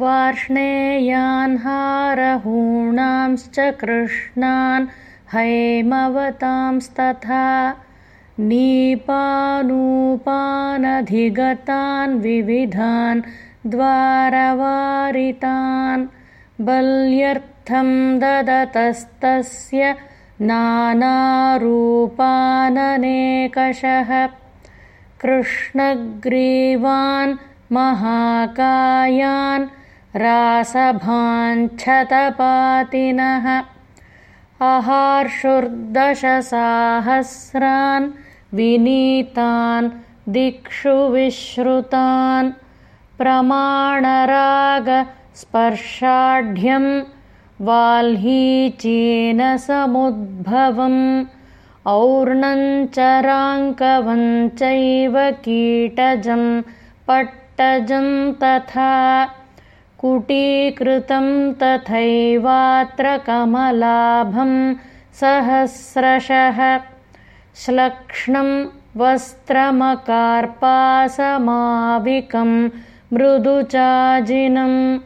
वार्ष्णेयान् हारहूणांश्च कृष्णान् हैमवतांस्तथा नीपानूपानधिगतान् विविधान् द्वारवारितान् बल्यर्थं ददतस्तस्य नानारूपाननेकषः कृष्णग्रीवान् महाकायान् रासभाञ्छतपातिनः अहार्षुर्दशसाहस्रान् विनीतान् दिक्षु विश्रुतान् प्रमाणरागस्पर्शाढ्यं वाल्हीचेन समुद्भवम् और्णञ्चराङ्कवञ्चैव कीटजं पट्टजं तथा कुटीकृतं तथैवात्र कमलाभं सहस्रशः। श्लक्ष्णं वस्त्रमकार्पासमाविकं मृदुचाजिनम्